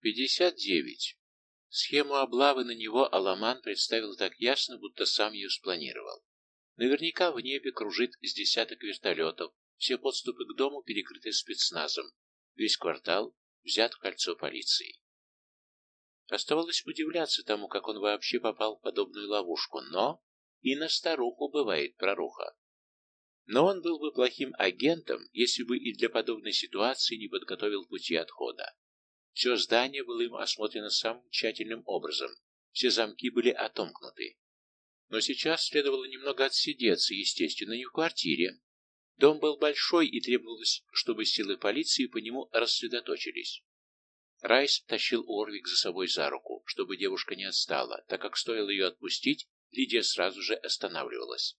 59. Схему облавы на него Аламан представил так ясно, будто сам ее спланировал. Наверняка в небе кружит с десяток вертолетов, все подступы к дому перекрыты спецназом, весь квартал взят в кольцо полиции. Оставалось удивляться тому, как он вообще попал в подобную ловушку, но и на старуху бывает проруха. Но он был бы плохим агентом, если бы и для подобной ситуации не подготовил пути отхода. Все здание было им осмотрено самым тщательным образом, все замки были отомкнуты. Но сейчас следовало немного отсидеться, естественно, не в квартире. Дом был большой, и требовалось, чтобы силы полиции по нему рассредоточились. Райс тащил Орвик за собой за руку, чтобы девушка не отстала, так как стоило ее отпустить, Лидия сразу же останавливалась.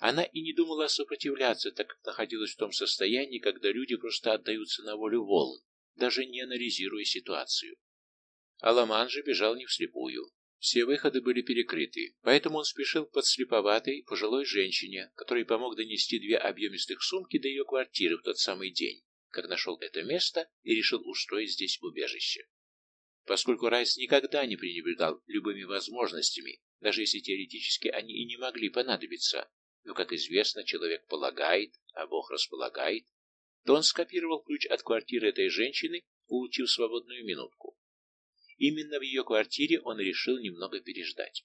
Она и не думала сопротивляться, так как находилась в том состоянии, когда люди просто отдаются на волю волн, даже не анализируя ситуацию. Аламан же бежал не вслепую. Все выходы были перекрыты, поэтому он спешил к подслеповатой пожилой женщине, которой помог донести две объемистых сумки до ее квартиры в тот самый день, как нашел это место и решил устроить здесь убежище. Поскольку Райс никогда не пренебрегал любыми возможностями, даже если теоретически они и не могли понадобиться, но, как известно, человек полагает, а Бог располагает, то он скопировал ключ от квартиры этой женщины, улучив свободную минутку. Именно в ее квартире он решил немного переждать.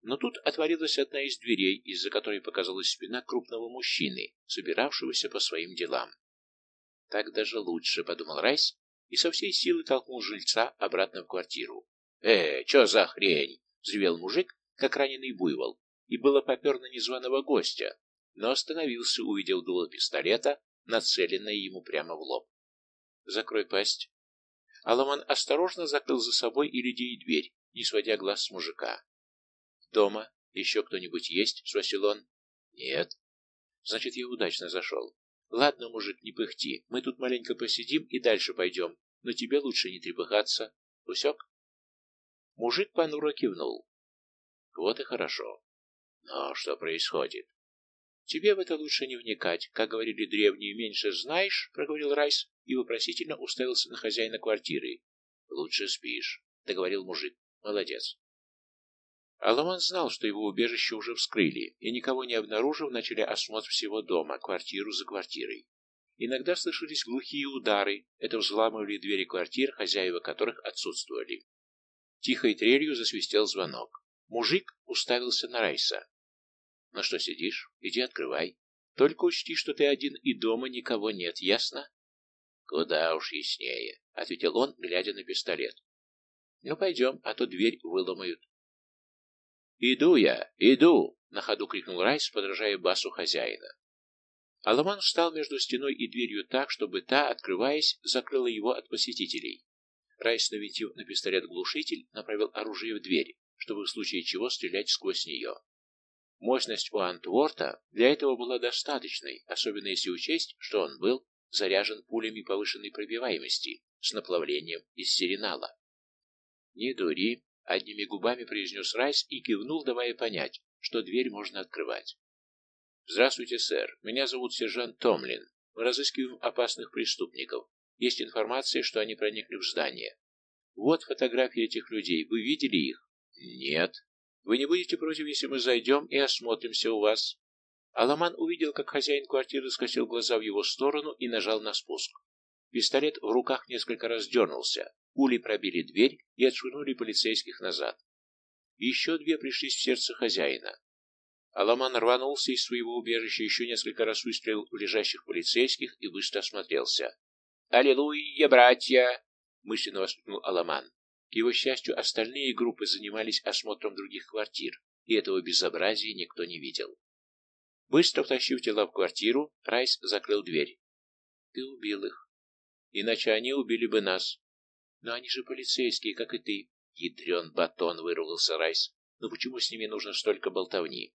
Но тут отворилась одна из дверей, из-за которой показалась спина крупного мужчины, собиравшегося по своим делам. «Так даже лучше», — подумал Райс, и со всей силы толкнул жильца обратно в квартиру. «Э, чё за хрень?» — взревел мужик, как раненый буйвол, и было попер на незваного гостя, но остановился, увидел дуло пистолета нацеленная ему прямо в лоб. «Закрой пасть». Аламан осторожно закрыл за собой и людей дверь, не сводя глаз с мужика. «Дома еще кто-нибудь есть?» — спросил он. «Нет». «Значит, я удачно зашел. Ладно, мужик, не пыхти, мы тут маленько посидим и дальше пойдем, но тебе лучше не трепыхаться. Усек?» Мужик понуро кивнул. «Вот и хорошо. Но что происходит?» Тебе в это лучше не вникать. Как говорили древние, меньше знаешь, — проговорил Райс и вопросительно уставился на хозяина квартиры. Лучше спишь, — договорил мужик. Молодец. Аламан знал, что его убежище уже вскрыли, и, никого не обнаружив, начали осмотр всего дома, квартиру за квартирой. Иногда слышались глухие удары, это взламывали двери квартир, хозяева которых отсутствовали. Тихой трелью засвистел звонок. Мужик уставился на Райса. Ну что сидишь? Иди открывай. Только учти, что ты один и дома никого нет, ясно? Куда уж яснее, — ответил он, глядя на пистолет. Ну, пойдем, а то дверь выломают. Иду я, иду, — на ходу крикнул Райс, подражая басу хозяина. Аламан встал между стеной и дверью так, чтобы та, открываясь, закрыла его от посетителей. Райс, навинтив на пистолет глушитель, направил оружие в дверь, чтобы в случае чего стрелять сквозь нее. Мощность у Антворта для этого была достаточной, особенно если учесть, что он был заряжен пулями повышенной пробиваемости с наплавлением из серенала. «Не дури», — одними губами произнес Райс и кивнул, давая понять, что дверь можно открывать. «Здравствуйте, сэр. Меня зовут сержант Томлин. Мы разыскиваем опасных преступников. Есть информация, что они проникли в здание. Вот фотографии этих людей. Вы видели их?» «Нет», вы не будете против, если мы зайдем и осмотримся у вас?» Аламан увидел, как хозяин квартиры скосил глаза в его сторону и нажал на спуск. Пистолет в руках несколько раз дернулся, пули пробили дверь и отшвырнули полицейских назад. Еще две пришлись в сердце хозяина. Аламан рванулся из своего убежища, еще несколько раз выстрелил в лежащих полицейских и быстро осмотрелся. «Аллилуйя, братья!» — мысленно воскликнул Аламан. К его счастью, остальные группы занимались осмотром других квартир, и этого безобразия никто не видел. Быстро втащив тела в квартиру, Райс закрыл дверь. «Ты убил их. Иначе они убили бы нас. Но они же полицейские, как и ты». «Ядрен батон!» — выругался Райс. «Но почему с ними нужно столько болтовни?»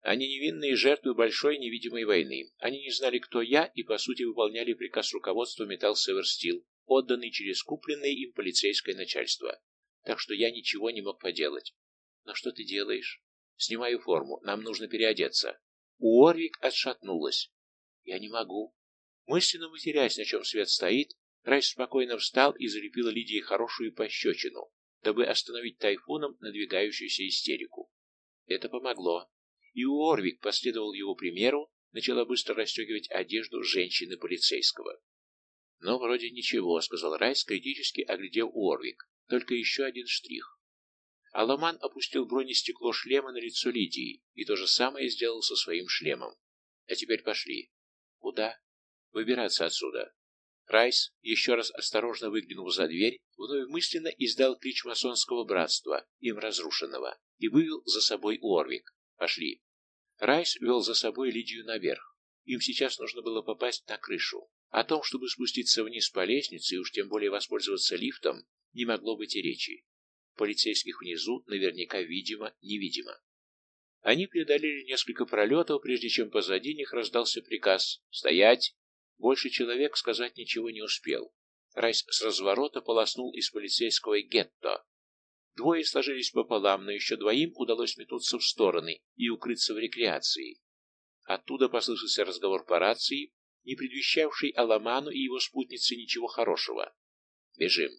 Они невинные жертвы большой невидимой войны. Они не знали, кто я, и, по сути, выполняли приказ руководства Металл Северстил, отданный через купленное им полицейское начальство. Так что я ничего не мог поделать. Но что ты делаешь? Снимаю форму, нам нужно переодеться. Уорвик отшатнулась. Я не могу. Мысленно матерясь, на чем свет стоит, Райс спокойно встал и залепил Лидии хорошую пощечину, дабы остановить тайфуном надвигающуюся истерику. Это помогло, и Уорвик последовал его примеру, начала быстро расстегивать одежду женщины-полицейского. «Ну, вроде ничего», — сказал Райс, критически оглядев Уорвик. «Только еще один штрих». Аламан опустил бронестекло шлема на лицо Лидии и то же самое сделал со своим шлемом. «А теперь пошли». «Куда?» «Выбираться отсюда». Райс, еще раз осторожно выглянув за дверь, вновь мысленно издал клич масонского братства, им разрушенного, и вывел за собой Уорвик. «Пошли». Райс вел за собой Лидию наверх. Им сейчас нужно было попасть на крышу. О том, чтобы спуститься вниз по лестнице и уж тем более воспользоваться лифтом, не могло быть и речи. Полицейских внизу наверняка видимо-невидимо. Они преодолели несколько пролетов, прежде чем позади них раздался приказ «Стоять!». Больше человек сказать ничего не успел. Райс с разворота полоснул из полицейского гетто, Двое сложились пополам, но еще двоим удалось метнуться в стороны и укрыться в рекреации. Оттуда послышался разговор по рации, не предвещавший Аламану и его спутнице ничего хорошего. «Бежим».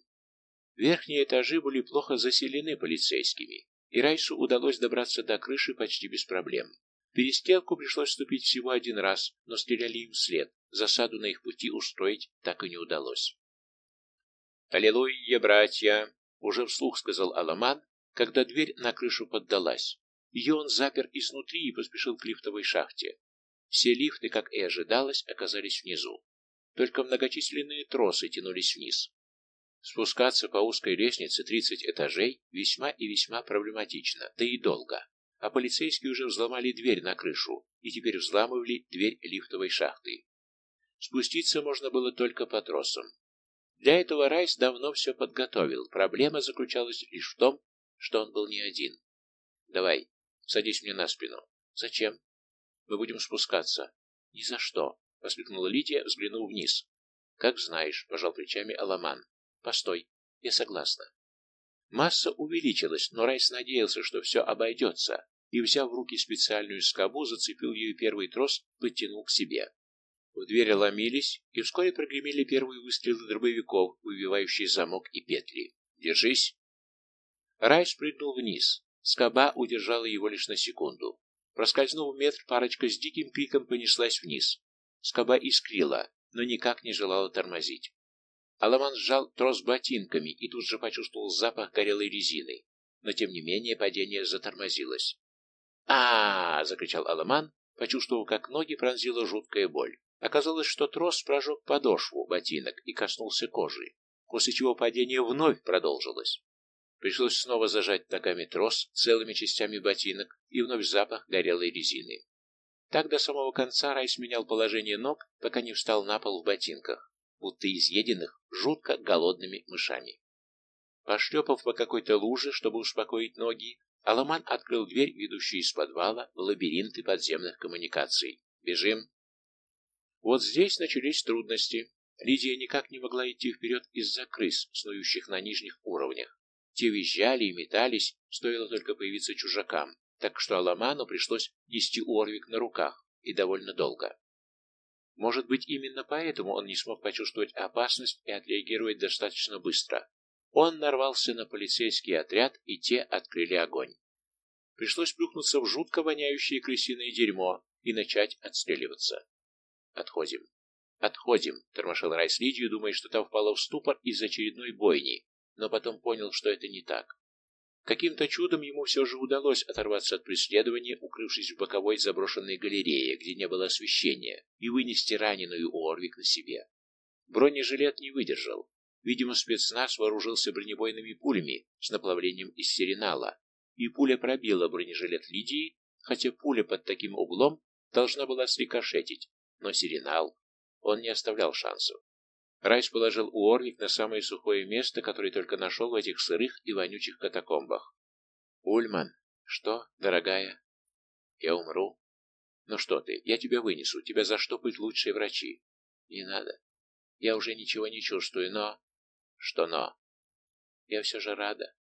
Верхние этажи были плохо заселены полицейскими, и Райсу удалось добраться до крыши почти без проблем. Перестрелку пришлось вступить всего один раз, но стреляли им вслед. Засаду на их пути устроить так и не удалось. «Аллилуйя, братья!» Уже вслух сказал Аламан, когда дверь на крышу поддалась. Ее он запер изнутри и поспешил к лифтовой шахте. Все лифты, как и ожидалось, оказались внизу. Только многочисленные тросы тянулись вниз. Спускаться по узкой лестнице 30 этажей весьма и весьма проблематично, да и долго. А полицейские уже взломали дверь на крышу и теперь взламывали дверь лифтовой шахты. Спуститься можно было только по тросам. Для этого Райс давно все подготовил. Проблема заключалась лишь в том, что он был не один. «Давай, садись мне на спину». «Зачем?» «Мы будем спускаться». «Ни за что», — воскликнула Лидия, взглянув вниз. «Как знаешь», — пожал плечами Аламан. «Постой, я согласна». Масса увеличилась, но Райс надеялся, что все обойдется, и, взяв в руки специальную скобу, зацепил ее первый трос, подтянул к себе. В двери ломились, и вскоре прогремели первые выстрелы дробовиков, выбивающие замок и петли. «Держись!» Рай спрыгнул вниз. Скоба удержала его лишь на секунду. Проскользнув метр, парочка с диким криком понеслась вниз. Скоба искрила, но никак не желала тормозить. Аламан сжал трос ботинками и тут же почувствовал запах горелой резины. Но, тем не менее, падение затормозилось. а, -а, -а закричал Аламан, почувствовав, как ноги пронзила жуткая боль. Оказалось, что трос прожег подошву ботинок и коснулся кожи, после чего падение вновь продолжилось. Пришлось снова зажать ногами трос целыми частями ботинок и вновь запах горелой резины. Так до самого конца Рай сменял положение ног, пока не встал на пол в ботинках, будто изъеденных жутко голодными мышами. Пошлепав по какой-то луже, чтобы успокоить ноги, Аламан открыл дверь, ведущую из подвала в лабиринты подземных коммуникаций. «Бежим!» Вот здесь начались трудности. Лидия никак не могла идти вперед из-за крыс, снующих на нижних уровнях. Те визжали и метались, стоило только появиться чужакам, так что Аламану пришлось нести Орвик на руках, и довольно долго. Может быть, именно поэтому он не смог почувствовать опасность и отреагировать достаточно быстро. Он нарвался на полицейский отряд, и те открыли огонь. Пришлось плюхнуться в жутко воняющее крысиное дерьмо и начать отстреливаться. Отходим. Отходим, тормошил Райс Лидию, думая, что та впала в ступор из очередной бойни, но потом понял, что это не так. Каким-то чудом ему все же удалось оторваться от преследования, укрывшись в боковой заброшенной галерее, где не было освещения, и вынести раненую Орвик на себе. Бронежилет не выдержал. Видимо, спецназ вооружился бронебойными пулями с наплавлением из серенала, и пуля пробила бронежилет Лидии, хотя пуля под таким углом должна была срикошетить, но Сиренал, он не оставлял шансов. Райс положил Уорвик на самое сухое место, которое только нашел в этих сырых и вонючих катакомбах. «Ульман, что, дорогая?» «Я умру». «Ну что ты, я тебя вынесу, тебя заштопают лучшие врачи». «Не надо. Я уже ничего не чувствую, но...» «Что но?» «Я все же рада.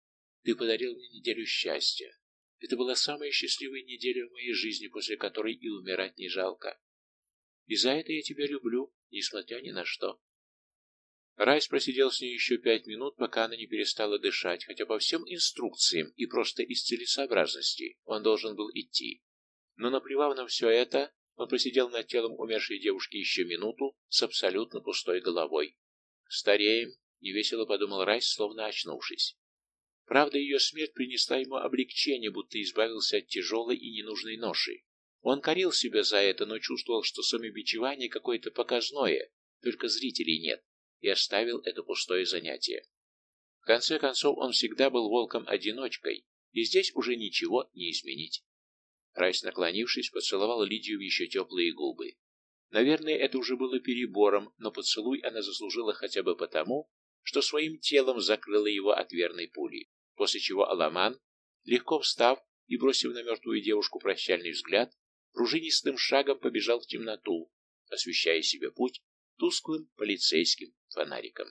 Ты подарил мне неделю счастья. Это была самая счастливая неделя в моей жизни, после которой и умирать не жалко. И за это я тебя люблю, несмотря ни на что. Райс просидел с ней еще пять минут, пока она не перестала дышать, хотя по всем инструкциям и просто из целесообразности он должен был идти. Но наплевав на все это, он просидел над телом умершей девушки еще минуту с абсолютно пустой головой. «Стареем», — невесело подумал Райс, словно очнувшись. Правда, ее смерть принесла ему облегчение, будто избавился от тяжелой и ненужной ноши. Он корил себя за это, но чувствовал, что самобичевание какое-то показное, только зрителей нет и оставил это пустое занятие. В конце концов, он всегда был волком-одиночкой, и здесь уже ничего не изменить. Райс, наклонившись, поцеловал Лидию в еще теплые губы. Наверное, это уже было перебором, но поцелуй она заслужила хотя бы потому, что своим телом закрыла его от верной пули, после чего Аламан, легко встав и бросив на мертвую девушку прощальный взгляд, пружинистым шагом побежал в темноту, освещая себе путь тусклым полицейским фонариком.